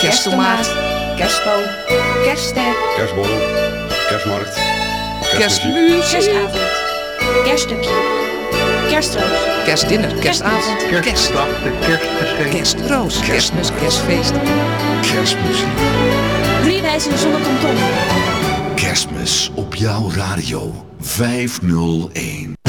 Kersttomaat. Kerstboom. Kerstster. Kerstborrel. Kerstmarkt. Kerstmuziek. Kerstavond. Kerststukje. Kerstroos. Kerstdinner. Kerstavond. Kerst. Kerstdag, de kerstgeschenk. Kerstroos. Kerstmis. Kerstfeest. Kerstmuziek. Drie wijzen zonder tomtom. Kerstmis op jouw radio 501.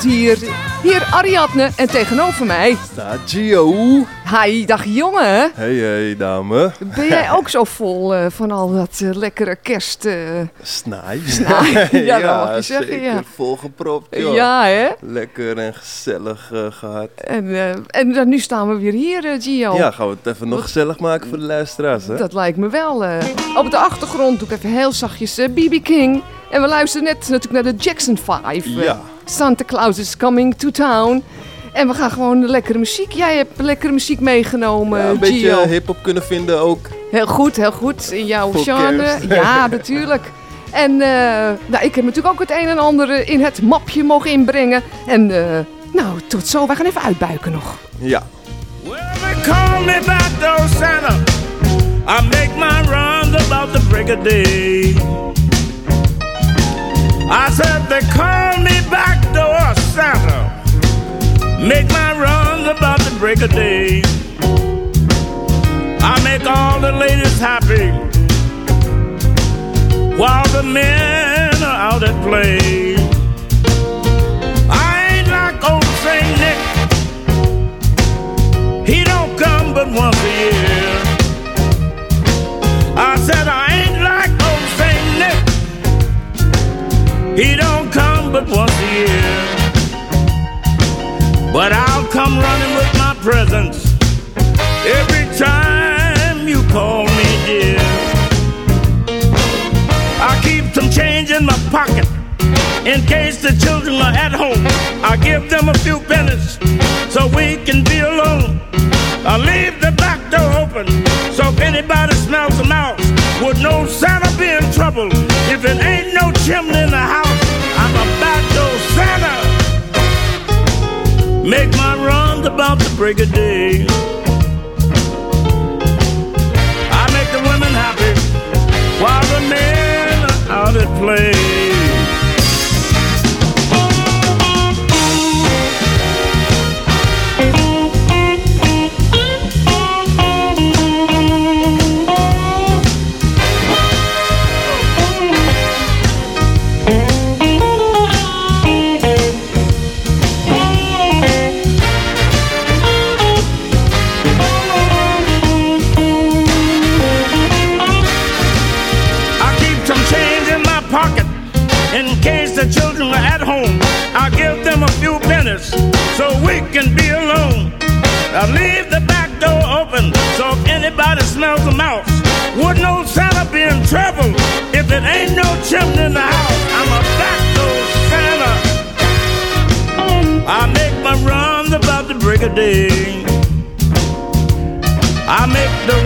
Hier. Hier Ariadne en tegenover mij. Staat Gio. Hi, dag jongen. Hey, hey, dame. Ben jij ook zo vol eh, van al dat eh, lekkere kerst... eh, Snaai. Snaai, ja, dat mag je zeggen, zeker. ja. Volgepropt, joh. ja, hè? Lekker en gezellig eh, gehad. En, en dan, nu staan we weer hier, Gio. Ja, gaan we het even nog gezellig maken voor de luisteraars, hè? Dat lijkt me wel. Op de achtergrond doe ik even heel zachtjes B.B. King. En we luisteren net natuurlijk naar de Jackson 5. eh. Ja. Santa Claus is coming to town. En we gaan gewoon de lekkere muziek. Jij hebt lekkere muziek meegenomen, Ja, een Gio. beetje hip-hop kunnen vinden ook. Heel goed, heel goed. In jouw Voor genre. kerst. Ja, natuurlijk. En eh, nou, ik heb natuurlijk ook het een en ander in het mapje mogen inbrengen. En eh, nou, tot zo. Wij gaan even uitbuiken nog. Ja. Well, they call me back Santa. I make my runs about the break of day. I said they call while the men are out at play. I ain't like old Saint Nick. He don't come but once a year. I said I ain't like old Saint Nick. He don't come but once a year. But I'll come running with my presents every time you call me dear. In my pocket in case the children are at home. I give them a few pennies so we can be alone. I leave the back door open so if anybody smells a mouse would know Santa be in trouble. If it ain't no chimney in the house, I'm a back door Santa. Make my runs about the break of day. I make the women happy while the men smells a mouse, would no Santa be in trouble if it ain't no chimney in the house? I'm a back door Santa. I make my runs about the break of day. I make the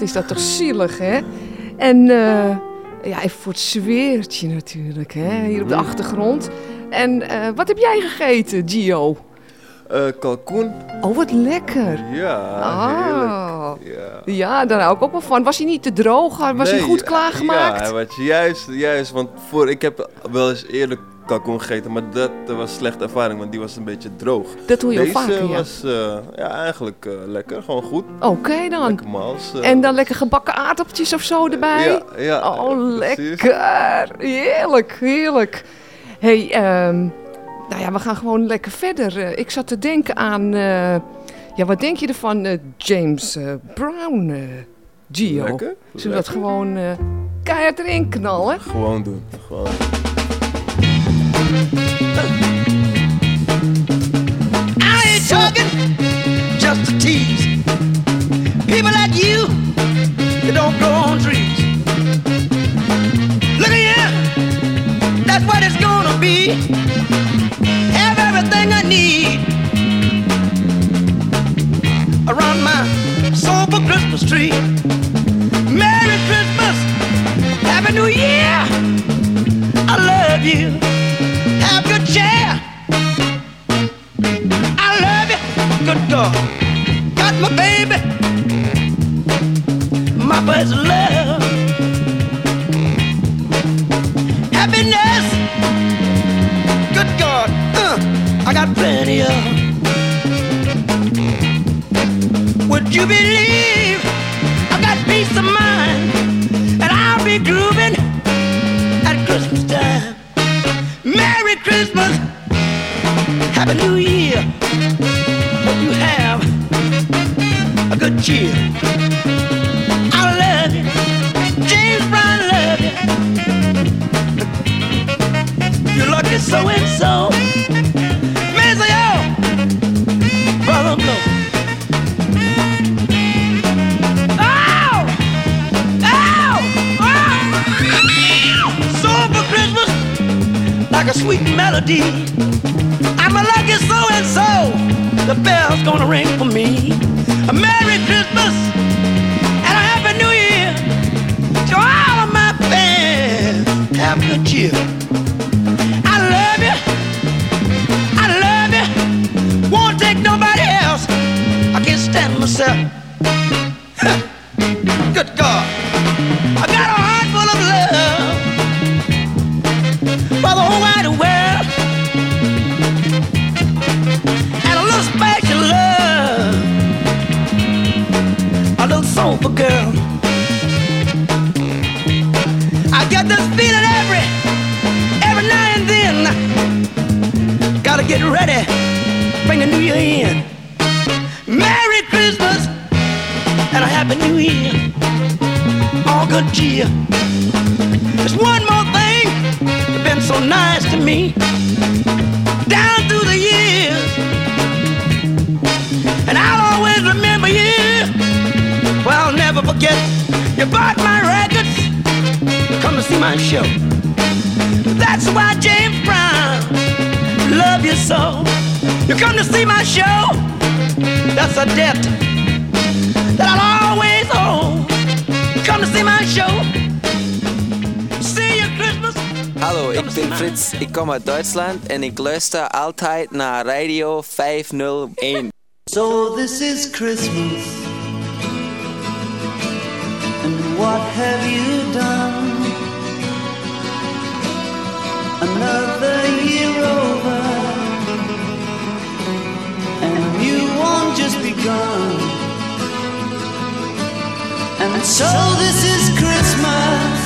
wat is dat toch zielig, hè? En eh, ja, even voor het zweertje natuurlijk, hè? Hier op de achtergrond. En eh, wat heb jij gegeten, Gio? Eh kalkoen? Oh, wat lekker. Ja, Ah. heerlijk. Ja. Ja, daar hou ik ook wel van. Was hij niet te droog? Was hij goed klaargemaakt? Ja, was juist, juist. Want voor, ik heb wel eens eerder kalkoen gegeten, maar dat was een slechte ervaring, want die was een beetje droog. Dat doe je Deze vaker, ja. was eh, ja, eigenlijk eh, lekker, gewoon goed. Oké dan. Lekker mals. eh. En dan lekker gebakken aardappeltjes of zo erbij? Ja, ja. Oh, lekker. Heerlijk, heerlijk. hey, ehm, nou ja, we gaan gewoon lekker verder. Ik zat te denken aan... ja, wat denk je ervan, James Brown, Gio? Lekker. Zullen we dat gewoon eh, keihard erin knallen? Gewoon doen. Gewoon. Merry Christmas, Happy New Year. I love you. Good cheer. I love you, good dog. Got my baby, my first love. Happiness, good God, uh, I got plenty of. Would you believe I got peace of mind and I'll be grooving Christmas, Happy New Year. Hope you have a good cheer. I love you, James Brown, love you. You're lucky so and so. Like a sweet melody. I'm a lucky so and so. The bell's gonna ring for me. A Merry Christmas and a Happy New Year to all of my fans. Have good cheer. I love you. I love you. Won't take nobody else. I can't stand myself. Get ready, bring the new year in. Merry Christmas and a Happy New Year. All good cheer. There's one more thing that's been so nice to me down through the years. And I'll always remember you. Well, I'll never forget. You bought my records. Come to see my show. That's why James Brown love you so. You come to see my show. That's a debt that I'll always owe. Come to see my show. See you Christmas. Hallo, ik ben Frits, ik kom uit Duitsland en ik luister altijd naar Radio 501. So this is Christmas. And what have you done? Another begun. And so this is Christmas.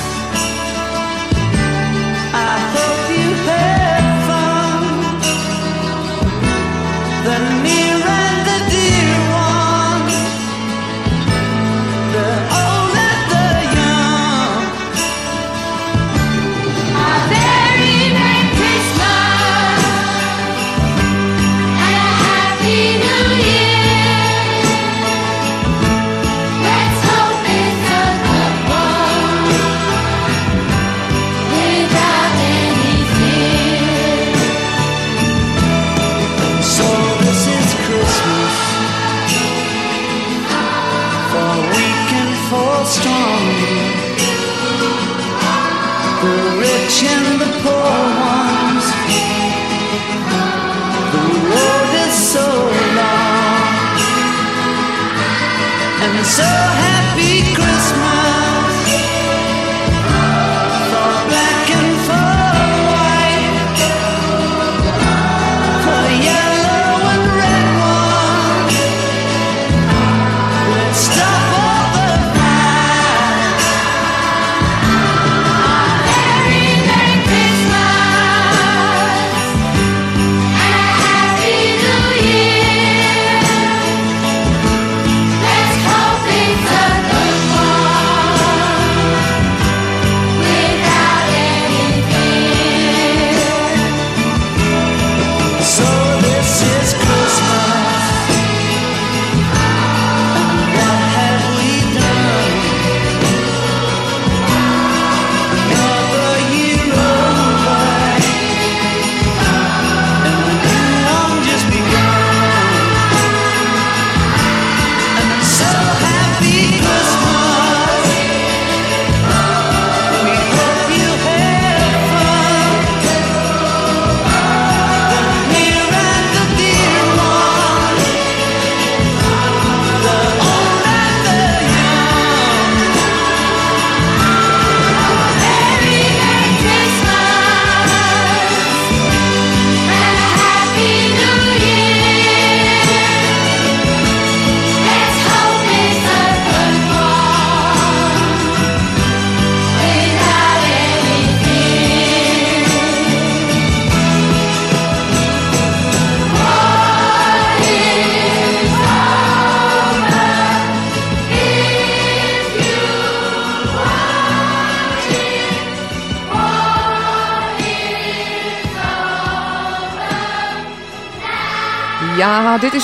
So happy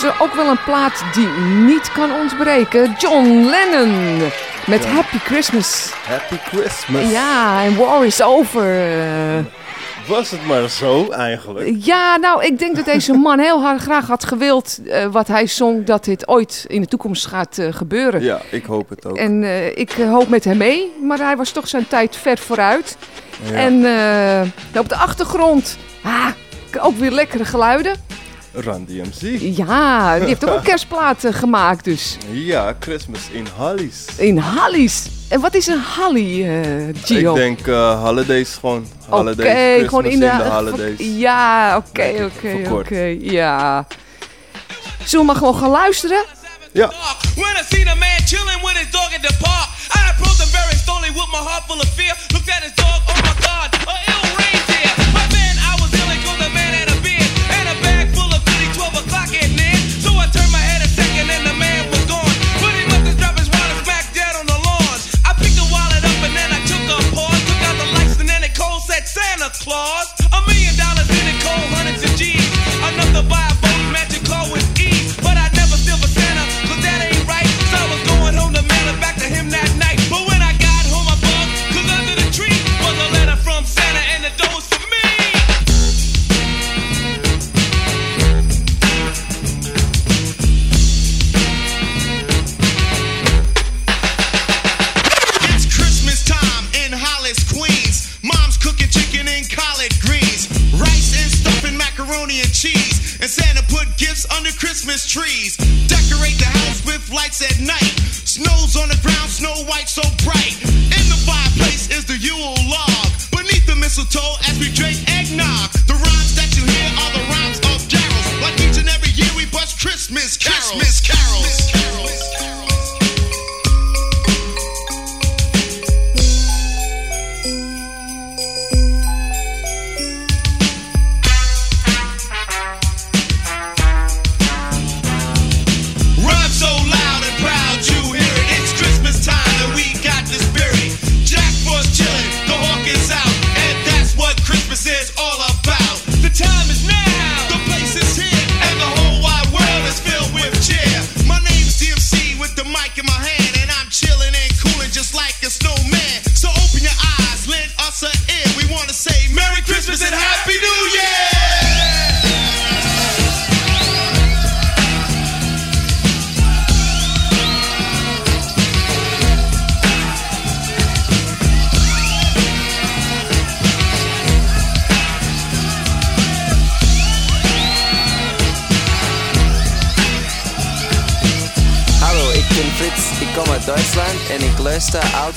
is ook wel een plaat die niet kan ontbreken. John Lennon met. Happy Christmas. Happy Christmas. Ja, en War is Over. Was het maar zo eigenlijk. Ja, nou, ik denk dat deze man heel hard graag had gewild eh, wat hij zong, dat dit ooit in de toekomst gaat eh, gebeuren. Ja, ik hoop het ook. En eh, ik hoop met hem mee, maar hij was toch zijn tijd ver vooruit. En nou, op de achtergrond, ah, ook weer lekkere geluiden. Run DMC. Ja, die heeft ook een kerstplaat eh, gemaakt dus. Ja, Christmas in Hallies. In Hallies. En wat is een Hallie, uh, Gio? Ik denk uh, holidays gewoon. Oké, okay, gewoon in de, in de holidays. Ja, oké, oké, oké. Ja. Zullen we maar gewoon gaan luisteren? Ja. When I seen a man chilling with his dog in the park, I approached him very slowly with my heart full of fear. Looked at his dog applause.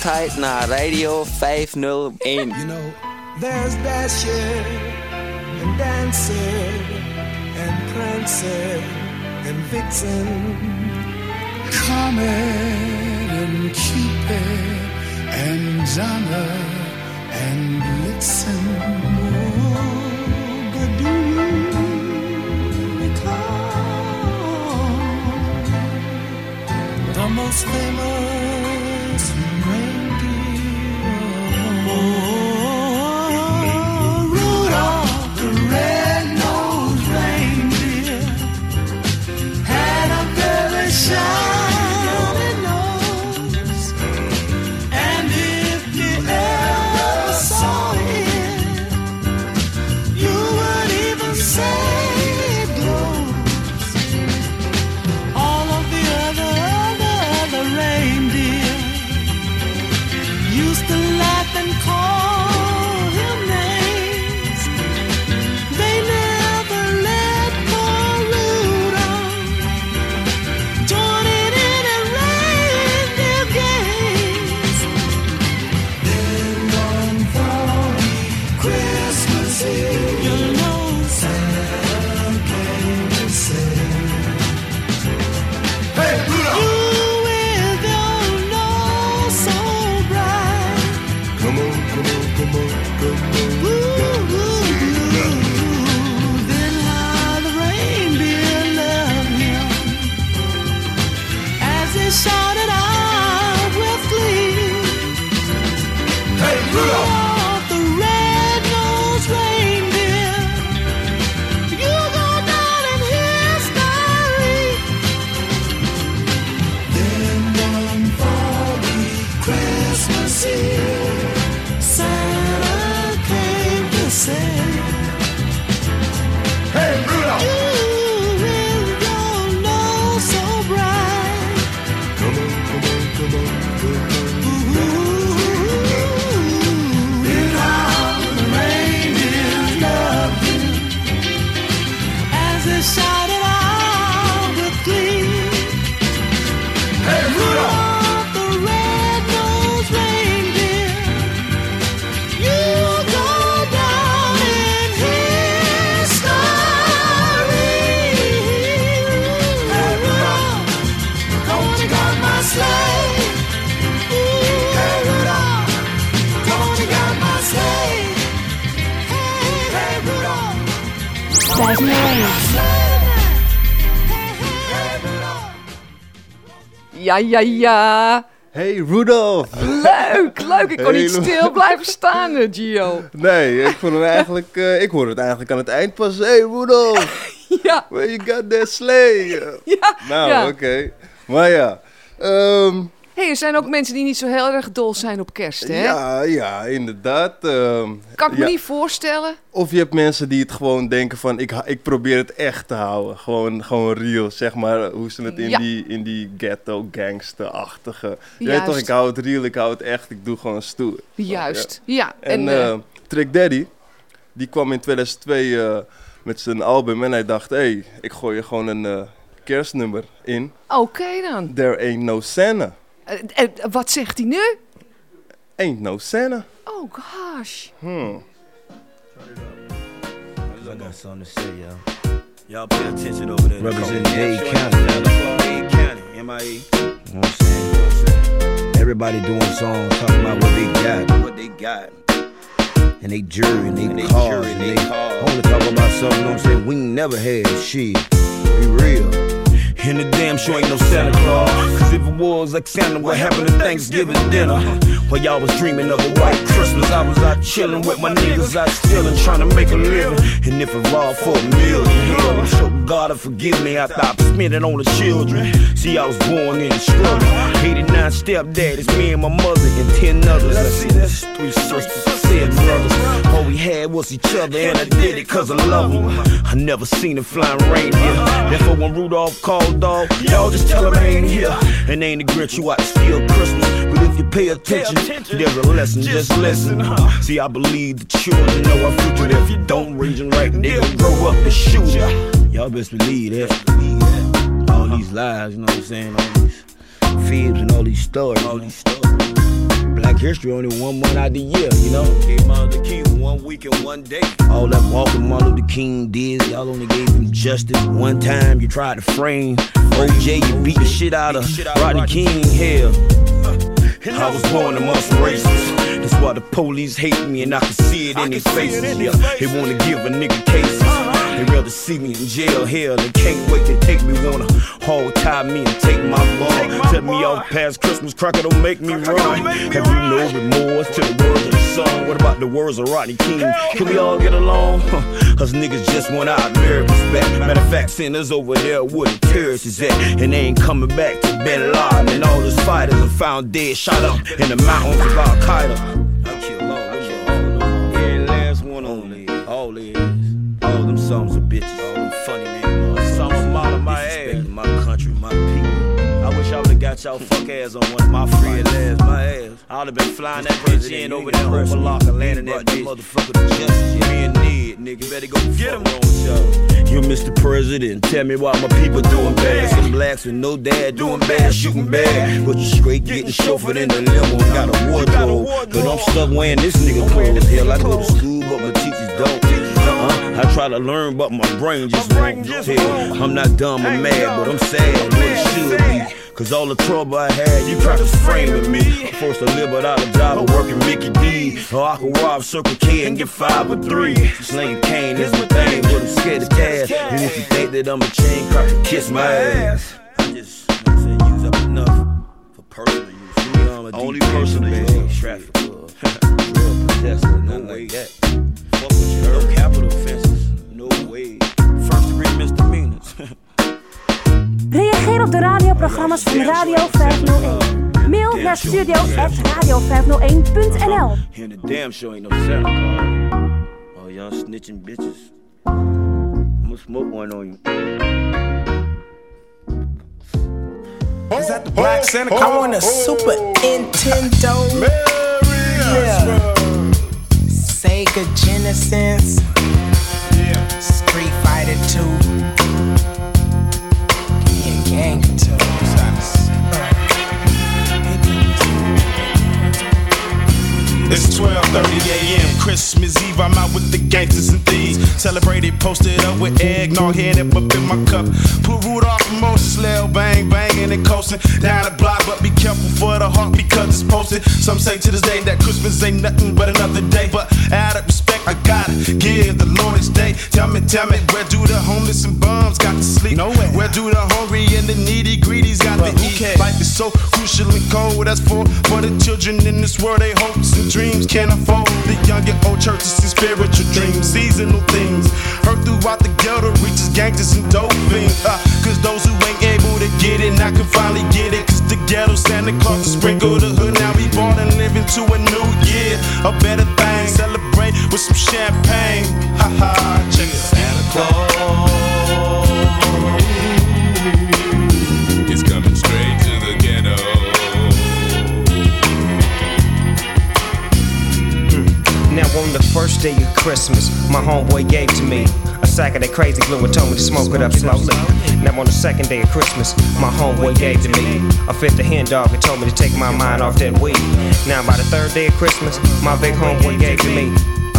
luistert naar Radio 501. You know, there's dashing and dancing and prancing and vixen. Comet and Cupid and Jana and Blitzen. Oh, but the most famous? Ja, ja, ja. Hey Rudolf! Leuk, leuk. Ik kon niet stil blijven staan, eh, Gio. Nee, ik vond hem eigenlijk, eh, ik hoorde het eigenlijk aan het eind pas. Hey Rudolf! ja. Where you got that sleigh? Ja, Nou, ja. oké. Maar ja. ehm, hey, er zijn ook mensen die niet zo heel erg dol zijn op kerst, hè? ja, ja, inderdaad. ehm, Kan ik me niet voorstellen. Of je hebt mensen die het gewoon denken van, ik, ik probeer het echt te houden. Gewoon, gewoon real, zeg maar, hoe ze het in Ja. die, in die ghetto gangster-achtige... Je weet toch, ik hou het real, ik hou het echt, ik doe gewoon stoer. Juist, ja. En, En, eh, eh, Trick Daddy, die kwam in 2002 eh, met zijn album en hij dacht, hé, hey, ik gooi je gewoon een kerstnummer in. Oké dan. There ain't no Santa. Eh, wat zegt hij nu? Ain't no Santa. Oh gosh. Hmm. I got something to say, y'all. Y'all pay attention over there. Representing Dade Dade County. County. Dade County, MIA. You know what I'm saying? Everybody doing songs talking about what they got. What they got. And they jury and they And they cars. jury and and they they cars. only talk about something, you know what I'm saying? We ain't never had shit. Be real. And the damn sure ain't no Santa Claus. Cause if it was like Santa, what happened to Thanksgiving dinner? While y'all was dreaming of a white Christmas, I was out chilling with my niggas out stealing, trying to make a living. And if it all for a million, I'm sure God will forgive me after I spent it on the children. See, I was born in the struggle. 89 stepdaddies, me and my mother, and 10 others. That's three sisters, seven brothers. All we had was each other, and I did it cause I love them. I never seen a flying reindeer. Therefore, when Rudolph called, dog, y'all just tell him I ain't here. And ain't the Grinch you out to steal Christmas. But if you pay attention, there's a lesson, just listen. See, I believe the children know our future. If you don't raise them right, they gon' grow up and shoot ya. Y'all best believe that. All these lies, you know what I'm saying? All these fibs and all these stories. All these stories. Black history only one month out the year, you know? Gave Martin Luther King one week and one day. All that walking Martin Luther King did, y'all only gave him justice one time. You tried to frame OJ, you beat the shit out of Rodney King. Hell, I was born amongst racists. that's why the police hate me and I can see it in their faces. Yeah, they wanna give a nigga cases. They rather see me in jail, hell, they can't wait to take me. Wanna hog tie me and take my ball. Tell me off past Christmas, cracker don't make me run. Have you no remorse to the words of the song? What about the words of Rodney King? Can we all get along? Huh, Us niggas just want our Americans back. Matter of fact, us over there where the terrorists is at. And they ain't coming back to Bin Laden. And all those fighters are found dead, shot up in the mountains of Al Qaeda. Bitches. All funny niggas. Uh, some of them my ass. My country, my people. I wish I would've got y'all fuck ass on one of my free ass, my ass. I would've been flying that bitch in over there, Opa-locka, landing that bitch. Motherfucker to justice. Me and Ned, nigga, better go get him on y'all. You Mr. President, tell me why my people doing bad. Some blacks with no dad doing bad, shooting bad. But you straight getting chauffeured in the limo and got a wardrobe. But I'm stuck wearing this nigga clothes. Hell, I go to school, but my teachers don't. I try to learn, but my brain just won't. Hell, I'm not dumb or mad, but I'm sad what it should be. Cause all the trouble I had, you tried to frame with me. I'm forced to live without a job or working Mickey D. Or I could rob Circle K and get five or three. Slinging cane is my thing, but I'm scared to cash. And if you think that I'm a chain cracker, kiss my ass. I just, I'm use up enough for personal use. You know, I'm a Only personal use. trafficker, possessor, nothing like that. Fuck what you heard. No capital offenses, no way. First degree misdemeanors. Reageer op de radioprogramma's van Radio 501. Mail naar studio.radio501.nl And the damn sure ain't no Santa Claus. Oh, y'all snitching bitches. I'ma smoke one on you. Is that the Black Santa? I want a Super Nintendo. Yeah. Sega Genesis. Street Fighter 2. Yeah, Gang It's 12:30 a.m. Christmas Eve. I'm out with the gangsters and thieves. Celebrated, posted up with eggnog, head up in my cup. Put Rudolph and Moses, Lil bang banging and coasting down the block. But be careful for the heart because it's posted. Some say to this day that Christmas ain't nothing but another day. But out of I gotta give the Lord his day. Tell me, tell me, where do the homeless and bums got to sleep? Nowhere. Where do the hungry and the needy greedies got to eat? Life is so crucial and cold. That's for for the children in this world. They hopes and dreams can't afford the young and old churches and spiritual dreams, seasonal things. Heard throughout the ghetto reaches gangsters and dope fiends. Uh, Cause those who ain't able to get it now can finally get it. Cause the ghetto Santa Claus will sprinkle the hood. Now we born and living to a new year. A better thing. With some champagne. Ha ha. Check it. Santa Claus. It's coming straight to the ghetto. Hmm. Now on the first day of Christmas, my homeboy gave to me a sack of that crazy glue and told me to smoke it up slowly. Now on the second day of Christmas, my homeboy gave to me a fifth of hen dog and told me to take my mind off that weed. Now by the third day of Christmas, my big homeboy gave to me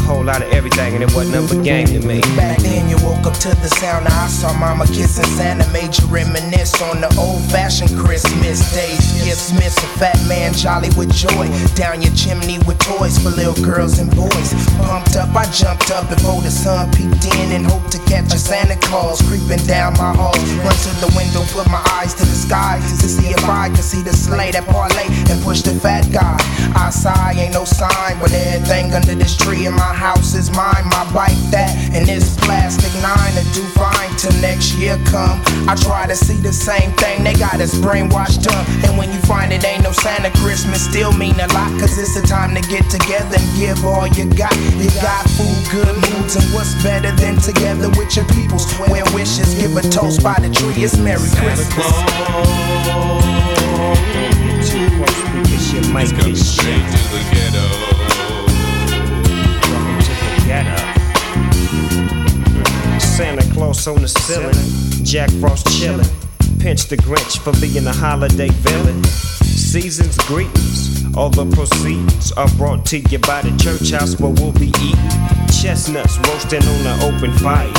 whole lot of everything and it wasn't nothing but game to me. Back then you woke up to the sound I saw mama kissing Santa Made you reminisce on the old fashioned Christmas days. Gifts miss a fat man jolly with joy. Down your chimney with toys for little girls and boys. Pumped up I jumped up before the sun peeked in And hoped to catch a Santa Claus creeping down my halls Run to the window put my eyes to the sky To see if I could see the sleigh that parlay And push the fat guy. I sigh ain't no sign But everything under this tree in my house is mine My bike that and this plastic nine to do fine till next year come. I try to see the same thing, they got us brainwashed up. And when you find it ain't no Santa Christmas, still mean a lot. Cause it's the time to get together and give all you got. You got food, good moods, and what's better than together with your peoples? Where wishes, give a toast by the tree, it's Merry Christmas. It's coming straight to the ghetto. Santa Claus on the ceiling, Jack Frost chillin'. Pinch the Grinch for being a holiday villain. Season's greetings, all the proceeds are brought to you by the church house where we'll be eating. Chestnuts roasting on the open fire,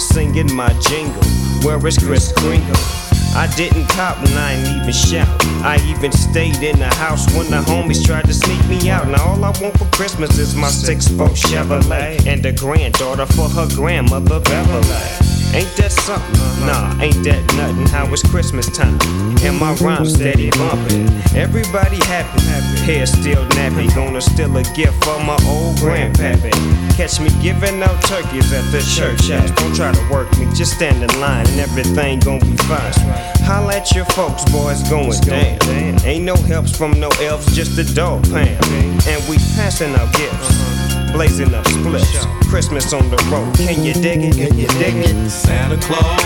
singing my jingle. Where is Kris Kringle? I didn't cop and I ain't even shout. I even stayed in the house when the homies tried to sneak me out. Now all I want for Christmas is my six foot Chevrolet and a granddaughter for her grandmother Beverly. Ain't that something? Nah, ain't that nothing. How it's Christmas time and my rhyme steady bumping. Everybody happy, hair still nappy. Gonna steal a gift from my old grandpappy. Catch me giving out turkeys at the church house. Don't try to work me, just stand in line and everything gon' be fine. Holla at your folks, boys going down. Ain't no helps from no elves, just a dog pound. And we passing out gifts, blazing up splits. Christmas on the road, can you dig it? Can you dig it? Santa Claus.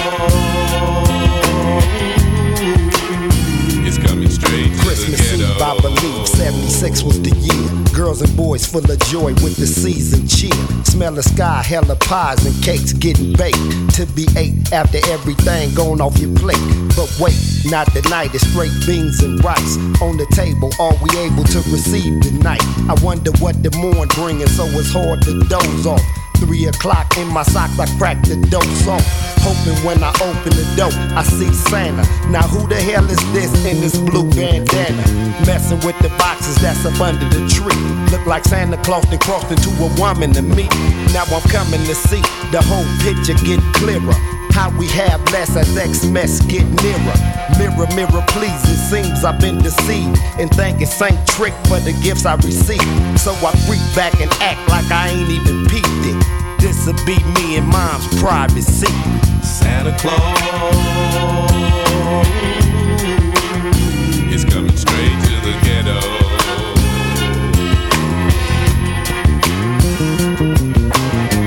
It's coming straight to Christmas Eve, I believe 76 was the year. Girls and boys full of joy with the season cheer. Smell the sky, hella pies and cakes getting baked to be ate after everything gone off your plate. But wait, not tonight, it's straight beans and rice on the table. Are we able to receive tonight? I wonder what the morn bringing, so it's hard to doze off. Three o'clock in my socks, I crack the dose off. Hoping when I open the door, I see Santa. Now who the hell is this in this blue bandana? Messing with the boxes that's up under the tree. Look like Santa Claus then crossed into a woman to me. Now I'm coming to see the whole picture get clearer. How we have less as Xmas get nearer. Mirror, mirror, please. It seems I've been deceived and thanking Saint Trick for the gifts I received. So I freak back and act like I ain't even mom's privacy. Santa Claus. It's coming straight to the ghetto.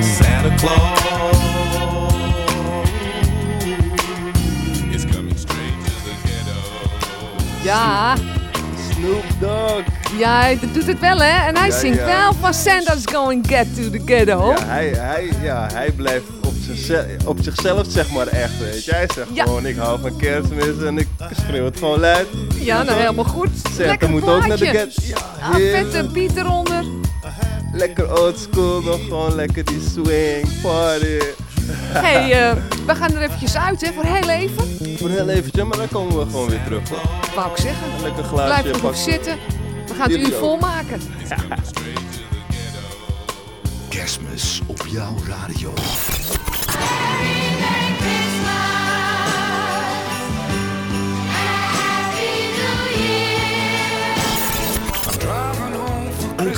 Santa Claus. It's coming straight to the ghetto. Ja. Snoop Dogg. Ja, hij doet het wel, hè? En hij Ja, zingt ja. wel van Santa's going get to the ghetto. Ja, hij, hij, ja, hij blijft zichzelf, op zichzelf zeg maar echt, weet je. Hij zegt Ja. gewoon, ik hou van kerstmis en ik schreeuw het gewoon luid. Ja, nou helemaal goed. Santa Lekker moet ook naar de get. Ja, Ah, vette beat eronder. Lekker oldschool, nog gewoon lekker die swing, party. hey, eh, we gaan er eventjes uit, hè? Voor heel even. Voor heel eventjes, maar dan komen we gewoon weer terug. hoor. Wou ik zeggen. Een lekker glaasje Blijf zitten. We gaan het uur volmaken. Kerstmis Kerstmis op jouw radio.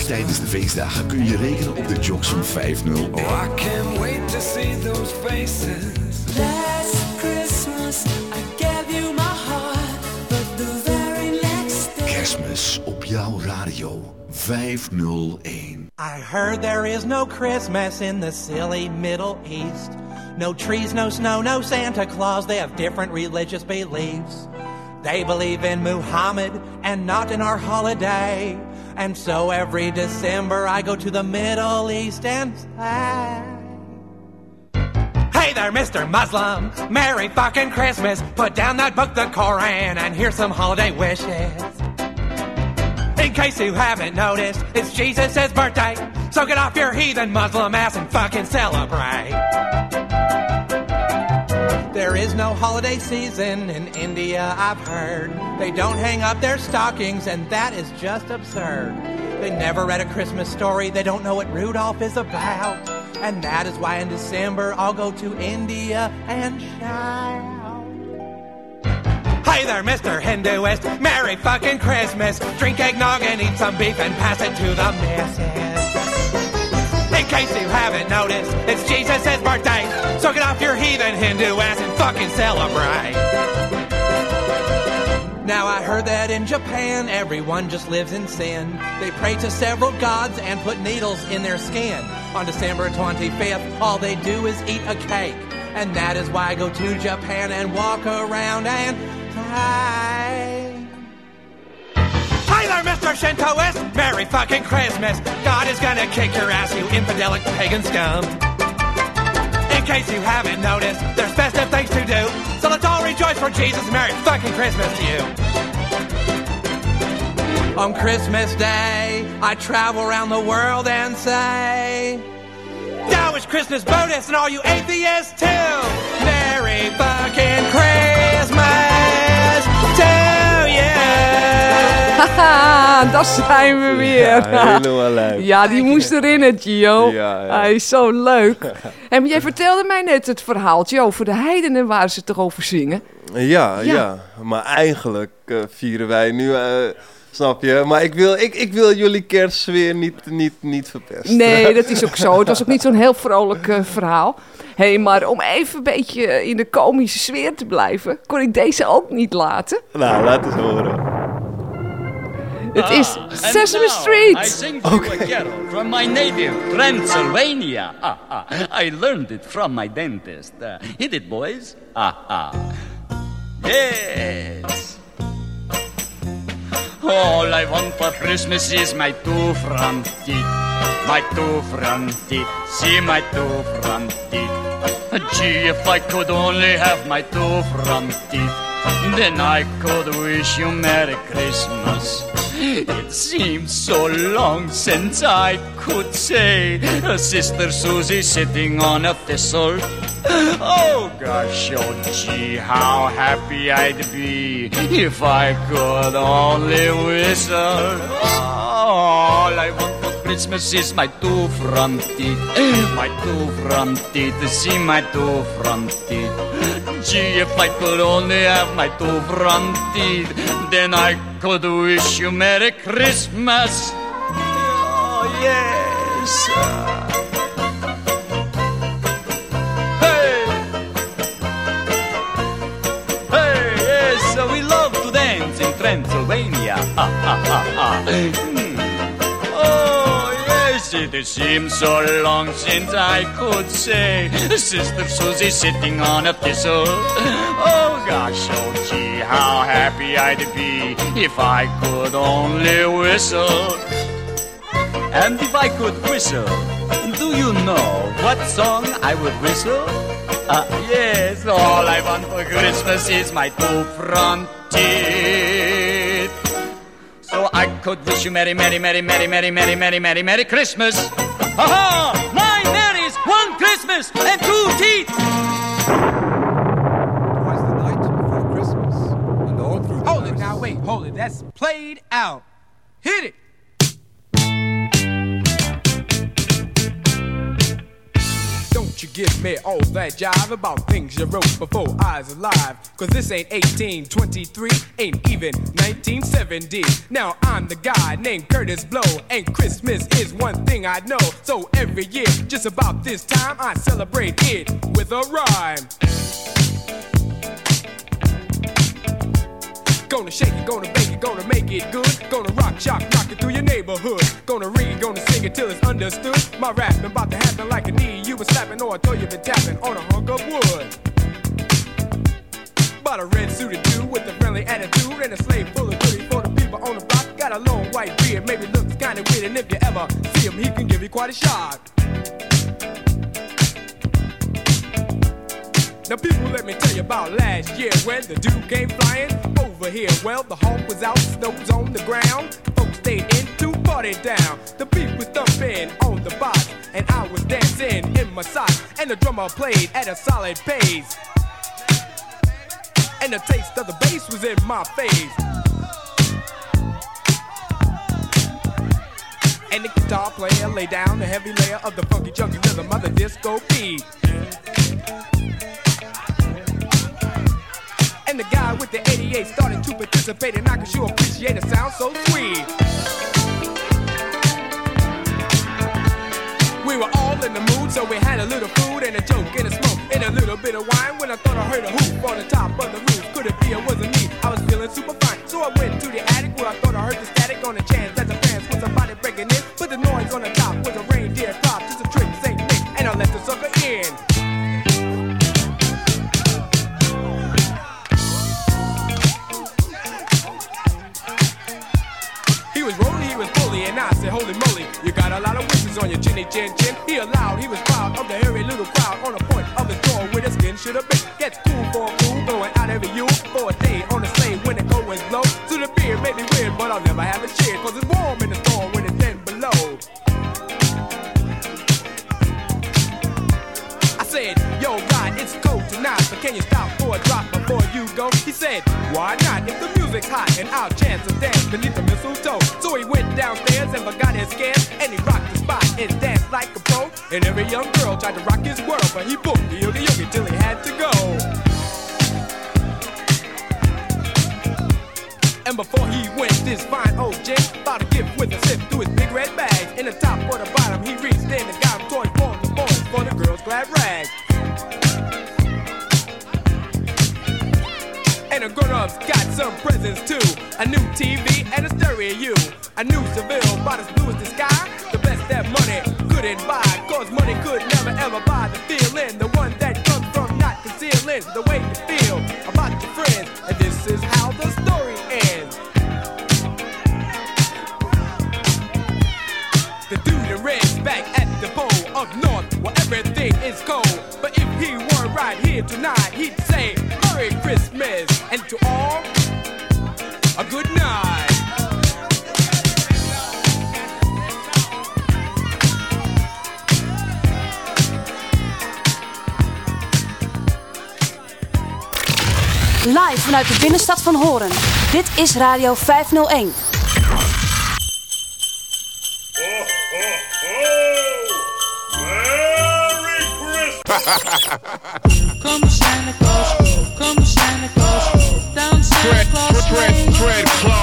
Ook tijdens de feestdagen kun je rekenen op de Johnson 501. can't wait to see those faces. Last Christmas I gave you my heart, but the very next day. Kerstmis op jouw radio 501. I heard there is no Christmas in the silly Middle East. No trees, no snow, no Santa Claus. They have different religious beliefs. They believe in Muhammad and not in our holiday. And so every December I go to the Middle East and say, Hey there, Mr. Muslim. Merry fucking Christmas. Put down that book, the Koran, and here's some holiday wishes. In case you haven't noticed, it's Jesus' birthday. So get off your heathen Muslim ass and fucking celebrate. There is no holiday season in India, I've heard. They don't hang up their stockings, and that is just absurd. They never read a Christmas story, they don't know what Rudolph is about. And that is why in December I'll go to India and shout. Hey there, Mr. Hinduist. Merry fucking Christmas. Drink eggnog and eat some beef and pass it to the missus. In case you haven't noticed, it's Jesus' birthday. So get off your heathen Hindu ass and fucking celebrate. Now I heard that in Japan, everyone just lives in sin. They pray to several gods and put needles in their skin. On December 25th, all they do is eat a cake. And that is why I go to Japan and walk around and pray. Mr. Shintoist! Merry fucking Christmas! God is gonna kick your ass, you infidelic pagan scum! In case you haven't noticed, there's festive things to do, so let's all rejoice for Jesus. Merry fucking Christmas to you! On Christmas Day, I travel around the world and say, Now is Christmas bonus and all you atheists too! Merry fucking Christmas Haha, daar zijn we weer. Ja, helemaal lijp. Ja, die moest erin, het Gio. Ja, ja. Hij is zo leuk. En jij vertelde mij net het verhaaltje over de heidenen waar ze toch over zingen. Ja, Ja. ja. Maar eigenlijk eh, vieren wij nu, eh, snap je? Maar ik wil, ik, ik wil jullie kerstsfeer niet, niet, niet verpesten. Nee, dat is ook zo. Het was ook niet zo'n heel vrolijk eh, verhaal. Hé, hey, maar om even een beetje in de komische sfeer te blijven, kon ik deze ook niet laten. Nou, laat eens horen. Het is Ah, Sesame now Street. I sing to you a carol from my native Transylvania. Ah, ah. I learned it from my dentist. Uh, hit it, boys. Ah, ah. Yes. All I want for Christmas is my two front teeth. My two front teeth. See my two front teeth. Gee, if I could only have my two front teeth, then I could wish you Merry Christmas. It seems so long since I could say, Sister Susie sitting on a thistle. Oh gosh, oh gee, how happy I'd be if I could only whistle. All I want for Christmas is my two front teeth, my two front teeth, see my two front teeth. Gee, if I could only have my two front teeth, then I could wish you Merry Christmas. Oh, yes. Hey! Hey, yes, we love to dance in Transylvania. Ah. It seems so long since I could say Sister Susie sitting on a thistle. Oh, gosh, oh, gee, how happy I'd be if I could only whistle. And if I could whistle, do you know what song I would whistle? Uh, yes, all I want for Christmas is my two front teeth. So I could wish you Merry, Merry, Merry, Merry, Merry, Merry, Merry, Merry, Merry Christmas. Ha ha! Nine Marys, one Christmas, and two teeth. Twice the night before Christmas, and all through. Hold it now, wait, hold it. That's played out. Hit it. Give me all that jive about things you wrote before I was alive. Cause this ain't 1823, ain't even 1970. Now I'm the guy named Kurtis Blow, and Christmas is one thing I know. So every year, just about this time, I celebrate it with a rhyme. Gonna shake it, gonna bake it, gonna make it good. Gonna rock, shock, rock it through your neighborhood. Gonna read, gonna sing it till it's understood. My rap about to happen like a knee. You been slapping or I told you been tapping on a hunk of wood. Bought a red suited dude with a friendly attitude and a slave full of goodies for the people on the block. Got a long white beard, maybe looks kinda weird, and if you ever see him, he can give you quite a shock. Now people, let me tell you about last year when the dude came flying over here. Well, the hawk was out, snow's on the ground. Folks stayed in to party down. The beat was thumping on the box, and I was dancing in my socks. And the drummer played at a solid pace. And the taste of the bass was in my face. And the guitar player lay down a heavy layer of the funky chunky rhythm of the disco beat. And the guy with the 88 started to participate, and I could sure appreciate a sound so sweet. We were all in the mood, so we had a little food and a joke and a smoke and a little bit of wine. When I thought I heard a hoop on the top of the roof, could it be it wasn't me? I was feeling super fine, so I went to the attic where I thought I heard the static on the chance that the fans was somebody breaking in. But the noise on the top was a Holy moly, you got a lot of wishes on your chinny chin chin. He allowed, he was proud of the hairy little crowd on the point of his door where the skin should have been. Gets cool for a fool, going out every you for a day on the sleigh when the cold winds blow. So the beer may be weird, but I'll never have a cheer, cause it's warm in the storm when it's 10 below. I said, yo, God, it's cold tonight, but can you stop for a drop before you go? He said, why not? If the music's hot and I'll chance to dance beneath the mistletoe. So he went downstairs and forgot his scans, and he rocked the spot and danced like a pro. And every young girl tried to rock his world, but he booked the oogie oogie till he had to go. And before he went, this fine old gent bought a gift with a sip through his big red bag. In the top or the bottom, he reached in and got him toys for the boys for the girls' glad rags. The grown-ups got some presents too. A new TV and a stereo. A new Seville, about as blue as the sky. The best that money couldn't buy. Cause money could never ever buy the feeling. The one that comes from not concealing the way you feel about your friends. And this is how the story ends. The dude in red's back at the pole up north where everything is cold. But if he right here tonight, he'd say Merry Christmas and to all a good night. Live vanuit de binnenstad van Horen. Dit is Radio 501. Claus, tread, tread, Claus Lane.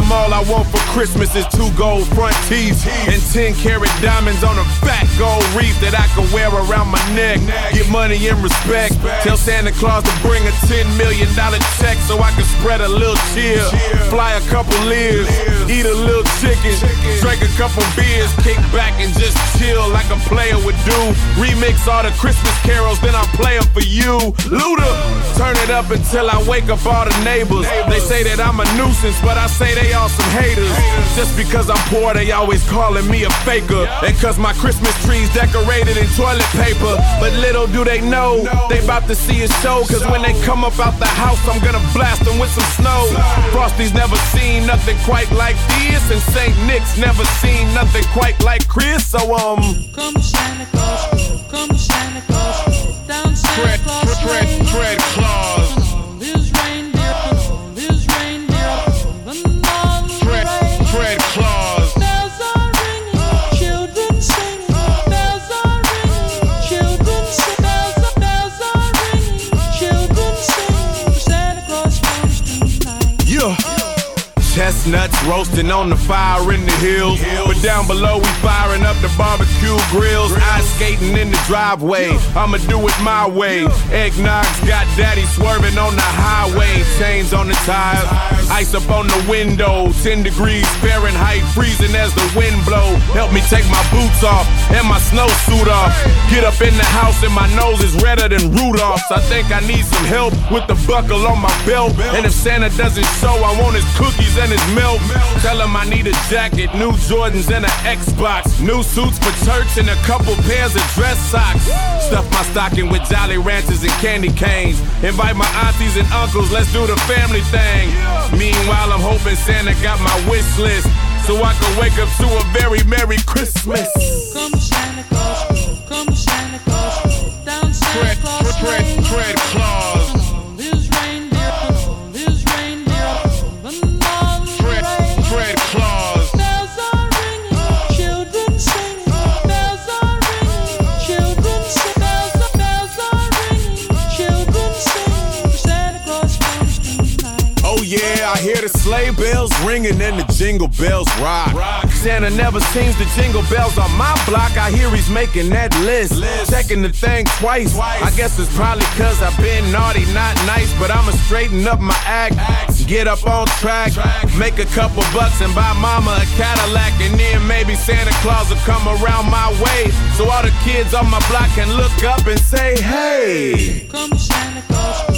Them all I want for Christmas is two gold front teeth and 10 karat diamonds on a fat gold wreath that I can wear around my neck. Get money and respect. Tell Santa Claus to bring a $10 million check so I can spread a little cheer. Fly a couple lives, eat a little chicken, drink a couple beers, kick back and just chill like a player would do. Remix all the Christmas carols, then I'll play 'em for you. Luda, turn it up until I wake up all the neighbors. They say that I'm a nuisance, but I say they all some haters. Just because I'm poor, they always calling me a faker. And cause my Christmas tree's decorated in toilet paper. But little do they know, they about to see a show. Cause when they come up out the house, I'm gonna blast them with some snow. Frosty's never seen nothing quite like this. And St. Nick's. Never seen nothing quite like Chris, so um. Come Santa Claus, come Santa Claus, down Santa Claus Fred, Lane. Fred Chestnuts roasting on the fire in the hills. But down below, we firing up the barbecue grills. Ice skating in the driveway. I'ma do it my way. Eggnog's got daddy swerving on the highway. Chains on the tires, ice up on the window. 10 degrees Fahrenheit, freezing as the wind blow. Help me take my boots off and my snowsuit off. Get up in the house and my nose is redder than Rudolph's. I think I need some help with the buckle on my belt. And if Santa doesn't show, I want his cookies and his milk. Tell him I need a jacket, new Jordans and an Xbox. New suits for church and a couple pairs of dress socks. Stuff my stocking with Jolly Ranchers and candy canes. Invite my aunties and uncles, let's do the family thing. Meanwhile, I'm hoping Santa got my wish list. So I can wake up to a very Merry Christmas. Come Santa Claus, come Santa Claus, down Santa Claus Fred, Lane. Fred Claus. Bells ringing and the jingle bells rock. Santa never seems the jingle bells on my block. I hear he's making that list, checking the thing twice. I guess it's probably cause I've been naughty, not nice, but I'ma straighten up my act, get up on track, make a couple bucks and buy mama a Cadillac, and then maybe Santa Claus will come around my way, so all the kids on my block can look up and say, hey. Come Santa Claus, come Santa Claus,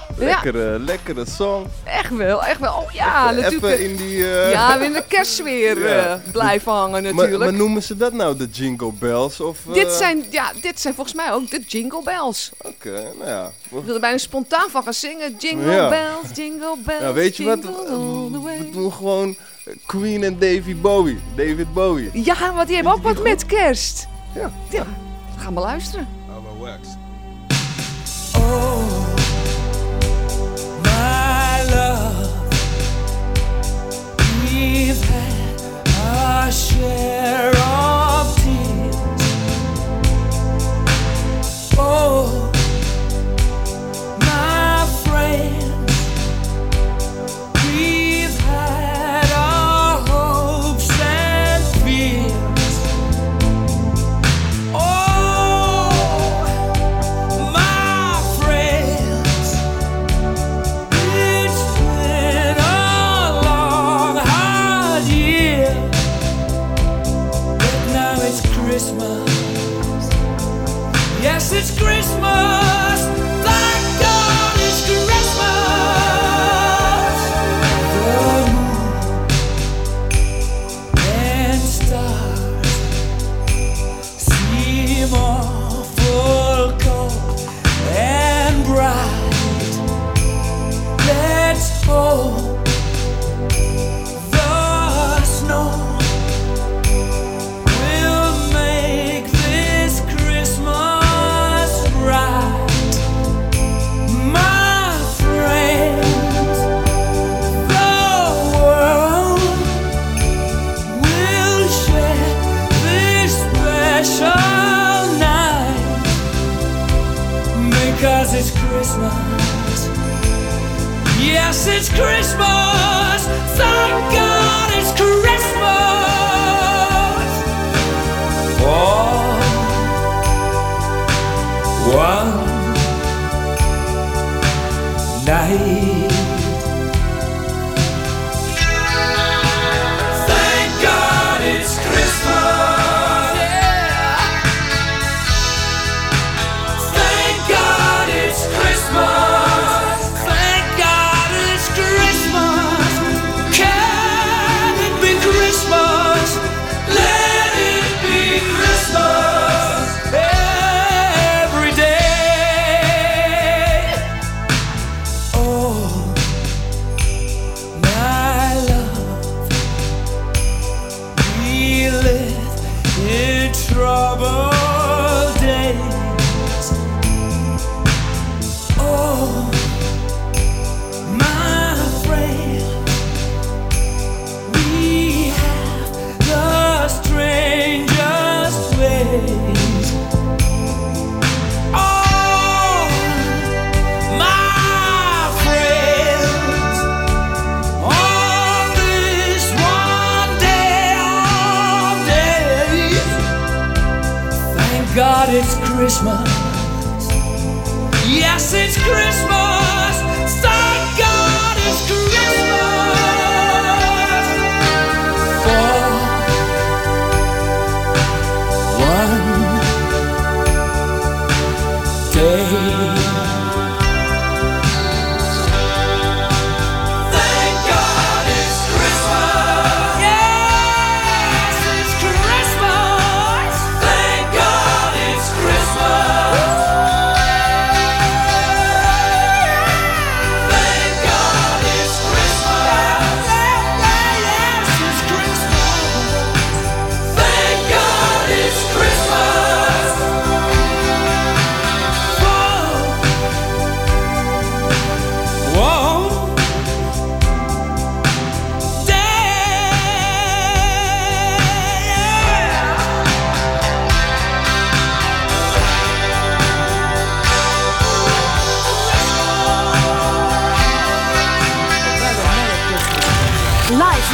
ja, Lekkere, lekkere song. echt wel, echt wel. Oh ja, Even- natuurlijk. even in die, eh, Ja, we in de kerstsfeer Ja. eh, blijven hangen Maar, natuurlijk. maar noemen ze dat nou de Jingle Bells? Of, eh, dit, zijn, ja, dit zijn volgens mij ook de Jingle Bells. Oké, nou ja. Ik wil er bijna spontaan van gaan zingen. Jingle Ja. bells, jingle bells, Ja, weet je wat? jingle all the way. We doen gewoon eh, Queen en Davy Bowie. David Bowie. Ja, want die hebben ook wat met kerst. Ja. ja. Gaan we luisteren. My we've had our share of tears. Oh,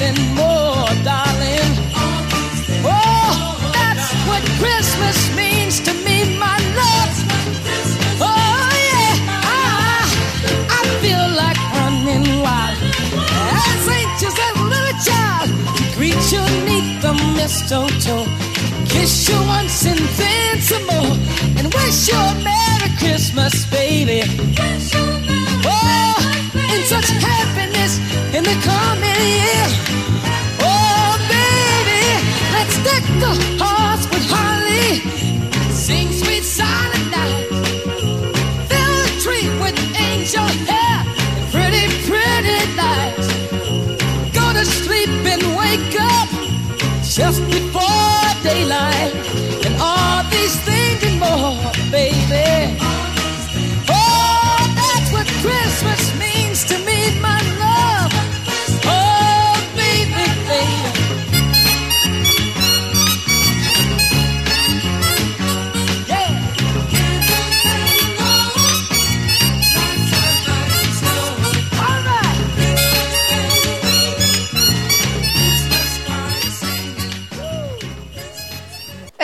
And more, darling. Oh, that's what Christmas means to me, my love. Oh yeah, I, I feel like running wild. As anxious as a little child, greet you neath the mistletoe, kiss you once and then some more, and wish you a Merry Christmas, baby. Let's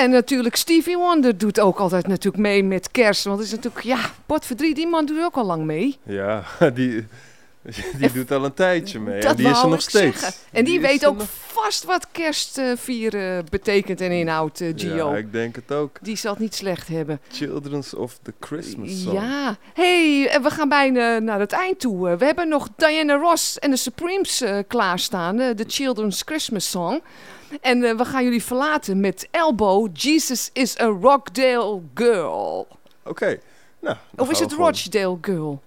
En natuurlijk Stevie Wonder doet ook altijd natuurlijk mee met kerst. Want het is natuurlijk, ja, potverdrie, die man doet ook al lang mee. Ja, die, die doet al een tijdje mee. Dat en die is er nog steeds. zeggen. En die, weet ook nog- vast wat kerst eh, vieren betekent en inhoudt, eh, Gio. Ja, ik denk het ook. Die zal het niet slecht hebben. Children's of the Christmas Song. Ja. hey, en we gaan bijna naar het eind toe. Eh, We hebben nog Diana Ross en de Supremes eh, klaarstaan. De Children's Christmas Song. En eh, we gaan jullie verlaten met Elbow. Jesus is a Rockdale Girl. Oké. Nou, Of is het gewoon- Rochdale Girl?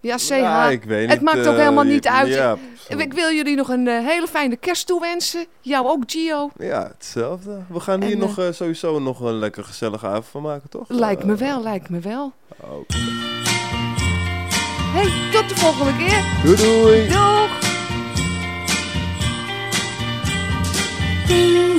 Ja, CH. Ja, ik weet het maakt ook eh, helemaal je- niet uit. ja, ik wil jullie nog een eh, hele fijne kerst toewensen. Jou ook, Gio. Ja, hetzelfde. We gaan hier nog eh, sowieso nog een lekker gezellige avond van maken, toch? Lijkt me Eh, wel, lijkt me wel. oké. Hey, tot de volgende keer. Doei doei. Ding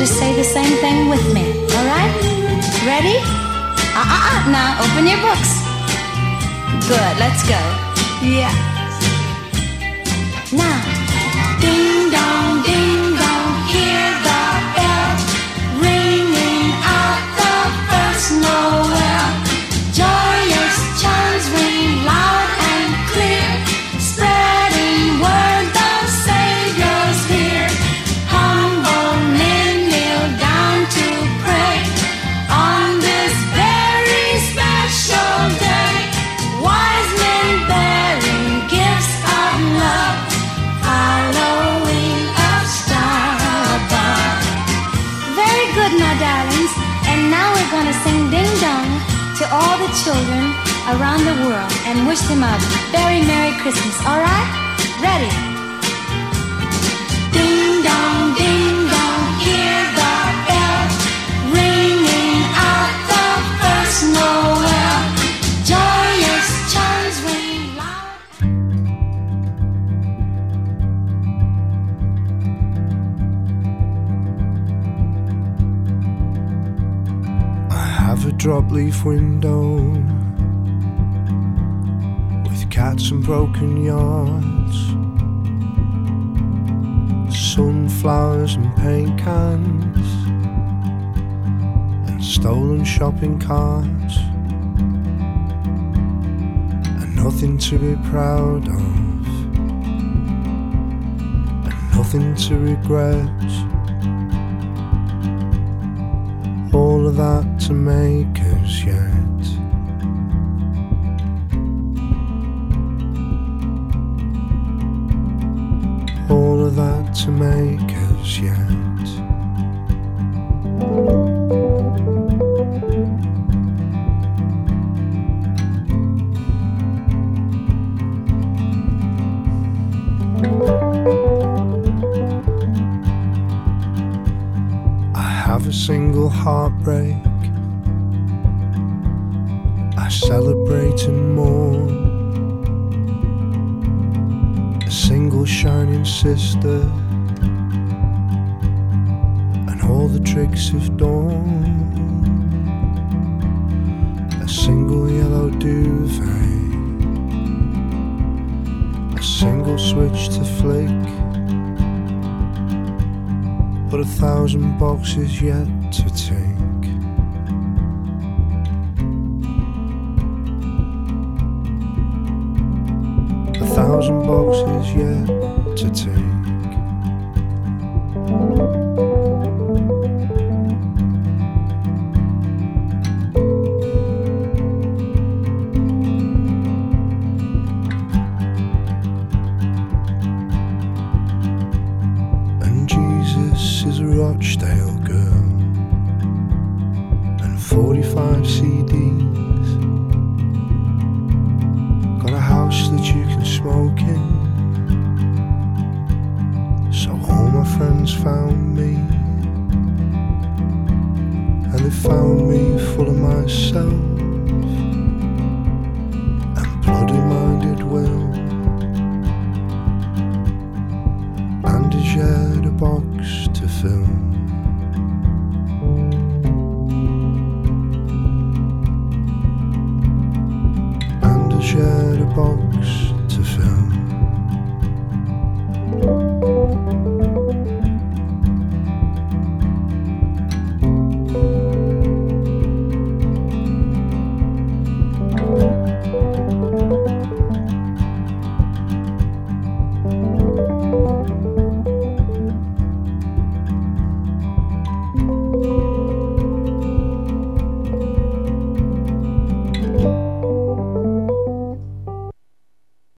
to say the same thing with me. All right? Ready? Uh uh uh. Now open your books. Good. Let's go. Yeah. Sing ding dong to all the children around the world and wish them a very Merry Christmas. All right? Ready? Drop leaf window with cats and broken yards, sunflowers and paint cans, and stolen shopping carts, and nothing to be proud of, and nothing to regret. All of that to make yet. All of that to make us yet. I have a single heartbreak. Celebrate and mourn. A single shining sister. And all the tricks of dawn. A single yellow duvet. A single switch to flick but a thousand boxes yet to take. Thousand boxes yet to take.